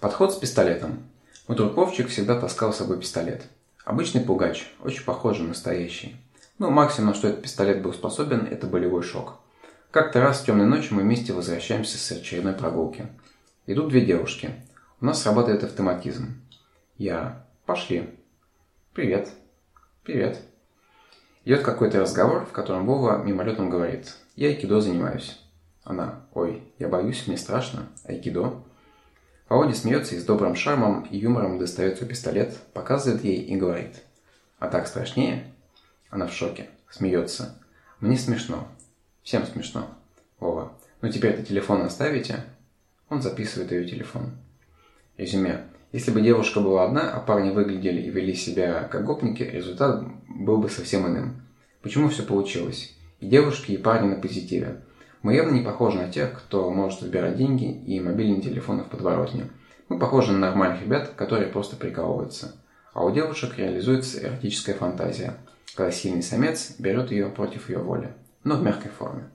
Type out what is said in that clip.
Подход с пистолетом. Мой друг Вовчик всегда таскал с собой пистолет. Обычный пугач, очень похожий на настоящий. Но максимум, на что этот пистолет был способен, это болевой шок. Как-то раз в темной ночи мы вместе возвращаемся с очередной прогулки. Идут две девушки. У нас срабатывает автоматизм. Я. Пошли. Привет. Привет. Идет какой-то разговор, в котором Вова мимолетом говорит. Я айкидо занимаюсь. Она. Ой, я боюсь, мне страшно. Айкидо. Володя смеется и с добрым шармом и юмором достает свой пистолет, показывает ей и говорит. А так страшнее? Она в шоке. Смеется. Мне смешно. Всем смешно. Вова. Ну теперь-то телефон оставите? Он записывает ее телефон. Резюме. Если бы девушка была одна, а парни выглядели и вели себя как гопники, результат был бы совсем иным. Почему все получилось? И девушки, и парни на позитиве. Мы явно не похожи на тех, кто может выбирать деньги и мобильные телефоны в подворотне. Мы похожи на нормальных ребят, которые просто прикалываются. А у девушек реализуется эротическая фантазия, когда сильный самец берет ее против ее воли, но в мягкой форме.